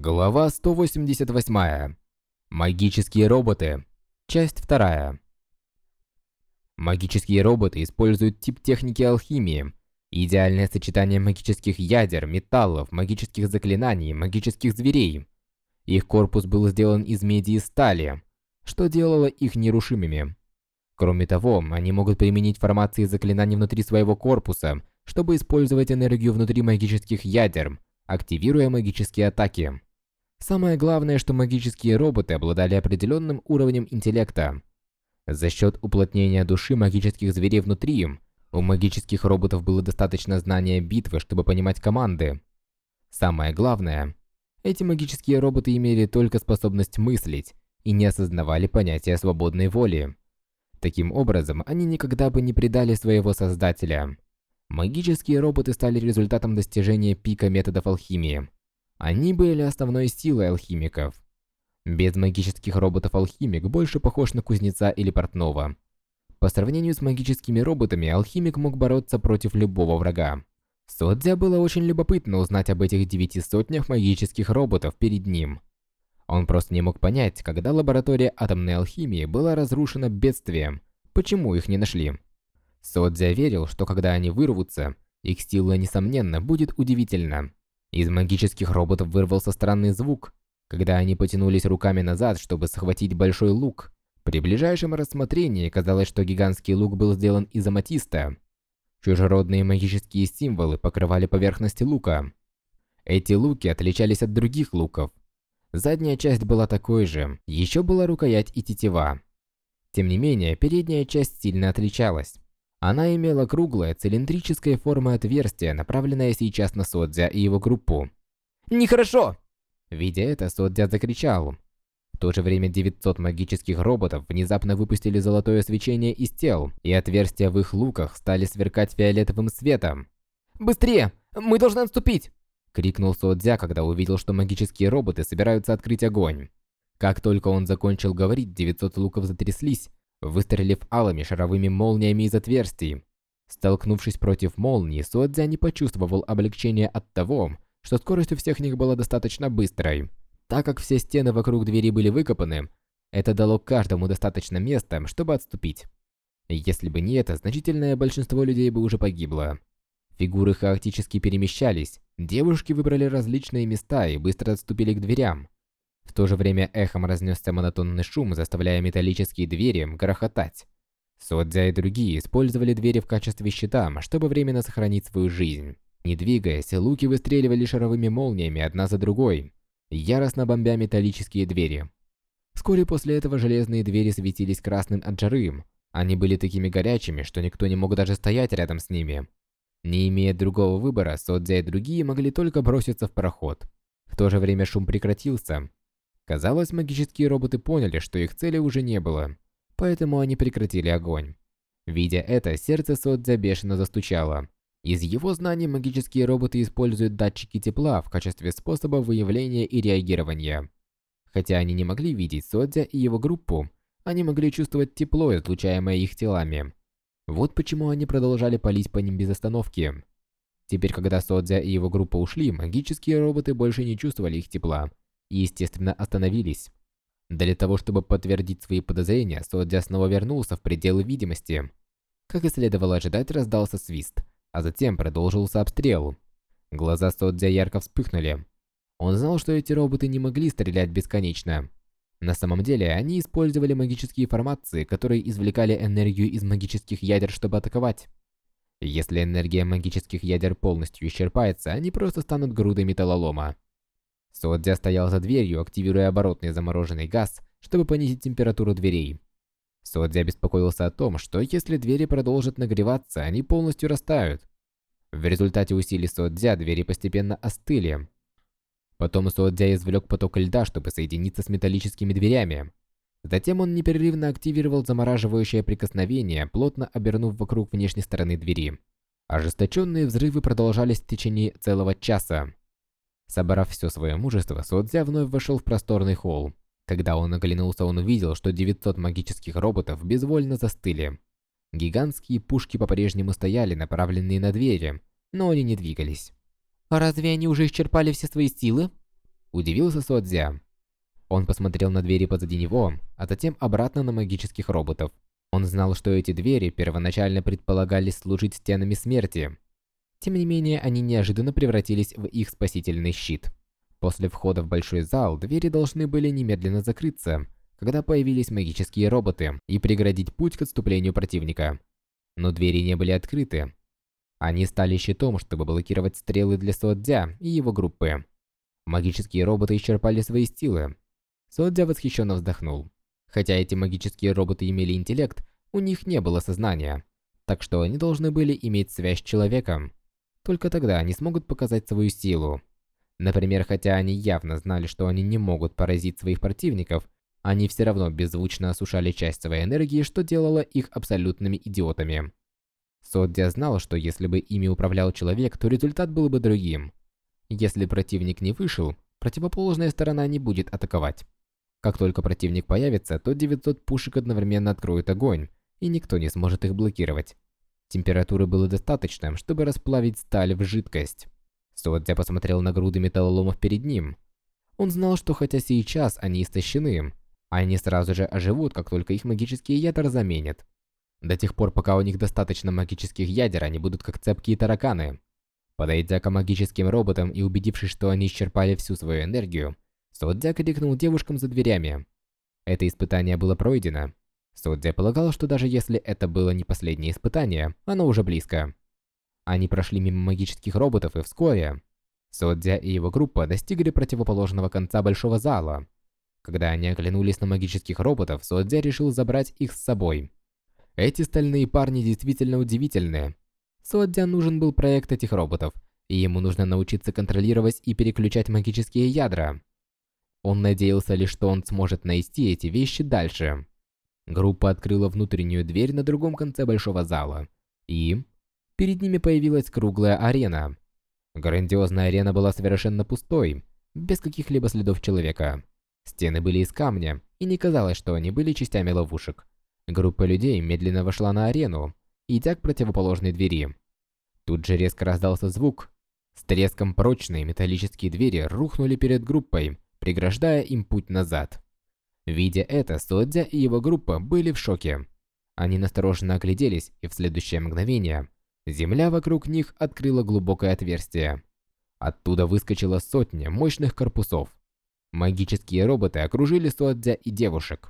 Глава 188. Магические роботы. Часть 2. Магические роботы используют тип техники алхимии. Идеальное сочетание магических ядер, металлов, магических заклинаний, магических зверей. Их корпус был сделан из меди и стали, что делало их нерушимыми. Кроме того, они могут применить формации заклинаний внутри своего корпуса, чтобы использовать энергию внутри магических ядер, активируя магические атаки. Самое главное, что магические роботы обладали определенным уровнем интеллекта. За счет уплотнения души магических зверей внутри, у магических роботов было достаточно знания битвы, чтобы понимать команды. Самое главное, эти магические роботы имели только способность мыслить и не осознавали понятия свободной воли. Таким образом, они никогда бы не предали своего создателя. Магические роботы стали результатом достижения пика методов алхимии. Они были основной силой алхимиков. Без магических роботов-алхимик больше похож на кузнеца или портного. По сравнению с магическими роботами, алхимик мог бороться против любого врага. Содзя было очень любопытно узнать об этих девяти сотнях магических роботов перед ним. Он просто не мог понять, когда лаборатория атомной алхимии была разрушена бедствием, почему их не нашли. Содзя верил, что когда они вырвутся, их сила, несомненно, будет удивительна. Из магических роботов вырвался странный звук, когда они потянулись руками назад, чтобы схватить большой лук. При ближайшем рассмотрении казалось, что гигантский лук был сделан из аматиста. Чужеродные магические символы покрывали поверхность лука. Эти луки отличались от других луков. Задняя часть была такой же, еще была рукоять и тетива. Тем не менее, передняя часть сильно отличалась. Она имела круглое, цилиндрическое формы отверстие, направленное сейчас на Содзя и его группу. «Нехорошо!» Видя это, Содзя закричал. В то же время 900 магических роботов внезапно выпустили золотое свечение из тел, и отверстия в их луках стали сверкать фиолетовым светом. «Быстрее! Мы должны отступить!» Крикнул Содзя, когда увидел, что магические роботы собираются открыть огонь. Как только он закончил говорить, 900 луков затряслись, выстрелив алыми шаровыми молниями из отверстий. Столкнувшись против молнии, Суадзя не почувствовал облегчения от того, что скорость у всех них была достаточно быстрой. Так как все стены вокруг двери были выкопаны, это дало каждому достаточно места, чтобы отступить. Если бы не это, значительное большинство людей бы уже погибло. Фигуры хаотически перемещались, девушки выбрали различные места и быстро отступили к дверям. В то же время эхом разнесся монотонный шум, заставляя металлические двери грохотать. Содзя и другие использовали двери в качестве щита, чтобы временно сохранить свою жизнь. Не двигаясь, луки выстреливали шаровыми молниями одна за другой, яростно бомбя металлические двери. Вскоре после этого железные двери светились красным от жары. Они были такими горячими, что никто не мог даже стоять рядом с ними. Не имея другого выбора, Содзя и другие могли только броситься в проход. В то же время шум прекратился, Казалось, магические роботы поняли, что их цели уже не было, поэтому они прекратили огонь. Видя это, сердце Содзя бешено застучало. Из его знаний магические роботы используют датчики тепла в качестве способа выявления и реагирования. Хотя они не могли видеть Содзя и его группу, они могли чувствовать тепло, излучаемое их телами. Вот почему они продолжали палить по ним без остановки. Теперь, когда Содзя и его группа ушли, магические роботы больше не чувствовали их тепла, естественно, остановились. Для того, чтобы подтвердить свои подозрения, Содзя снова вернулся в пределы видимости. Как и следовало ожидать, раздался свист, а затем продолжился обстрел. Глаза Содзя ярко вспыхнули. Он знал, что эти роботы не могли стрелять бесконечно. На самом деле, они использовали магические формации, которые извлекали энергию из магических ядер, чтобы атаковать. Если энергия магических ядер полностью исчерпается, они просто станут грудой металлолома. Содзя стоял за дверью, активируя оборотный замороженный газ, чтобы понизить температуру дверей. Содзя беспокоился о том, что если двери продолжат нагреваться, они полностью растают. В результате усилий Содзя двери постепенно остыли. Потом Содзя извлек поток льда, чтобы соединиться с металлическими дверями. Затем он непрерывно активировал замораживающее прикосновение, плотно обернув вокруг внешней стороны двери. Ожесточенные взрывы продолжались в течение целого часа. Собрав все свое мужество, Содзя вновь вошел в просторный холл. Когда он оглянулся, он увидел, что 900 магических роботов безвольно застыли. Гигантские пушки по-прежнему стояли, направленные на двери, но они не двигались. «А разве они уже исчерпали все свои силы?» Удивился Суадзя. Он посмотрел на двери позади него, а затем обратно на магических роботов. Он знал, что эти двери первоначально предполагались служить стенами смерти. Тем не менее, они неожиданно превратились в их спасительный щит. После входа в большой зал, двери должны были немедленно закрыться, когда появились магические роботы, и преградить путь к отступлению противника. Но двери не были открыты. Они стали щитом, чтобы блокировать стрелы для Суодзя и его группы. Магические роботы исчерпали свои силы. Суодзя восхищенно вздохнул. Хотя эти магические роботы имели интеллект, у них не было сознания, так что они должны были иметь связь с человеком. Только тогда они смогут показать свою силу. Например, хотя они явно знали, что они не могут поразить своих противников, они все равно беззвучно осушали часть своей энергии, что делало их абсолютными идиотами. Соддя знал, что если бы ими управлял человек, то результат был бы другим. Если противник не вышел, противоположная сторона не будет атаковать. Как только противник появится, то 900 пушек одновременно откроют огонь, и никто не сможет их блокировать. Температуры было достаточно, чтобы расплавить сталь в жидкость. Содзя посмотрел на груды металлоломов перед ним. Он знал, что хотя сейчас они истощены, они сразу же оживут, как только их магические ядра заменят. До тех пор, пока у них достаточно магических ядер, они будут как цепкие тараканы. Подойдя к магическим роботам и убедившись, что они исчерпали всю свою энергию, Содзя крикнул девушкам за дверями. Это испытание было пройдено. Содзя полагал, что даже если это было не последнее испытание, оно уже близко. Они прошли мимо магических роботов и вскоре Содзя и его группа достигли противоположного конца большого зала. Когда они оглянулись на магических роботов, Содзя решил забрать их с собой. Эти стальные парни действительно удивительные. Содзя нужен был проект этих роботов, и ему нужно научиться контролировать и переключать магические ядра. Он надеялся лишь, что он сможет найти эти вещи дальше. Группа открыла внутреннюю дверь на другом конце большого зала. И... Перед ними появилась круглая арена. Грандиозная арена была совершенно пустой, без каких-либо следов человека. Стены были из камня, и не казалось, что они были частями ловушек. Группа людей медленно вошла на арену, идя к противоположной двери. Тут же резко раздался звук. С треском прочные металлические двери рухнули перед группой, преграждая им путь назад. Видя это, Содзя и его группа были в шоке. Они настороженно огляделись, и в следующее мгновение земля вокруг них открыла глубокое отверстие. Оттуда выскочила сотня мощных корпусов. Магические роботы окружили Содзя и девушек.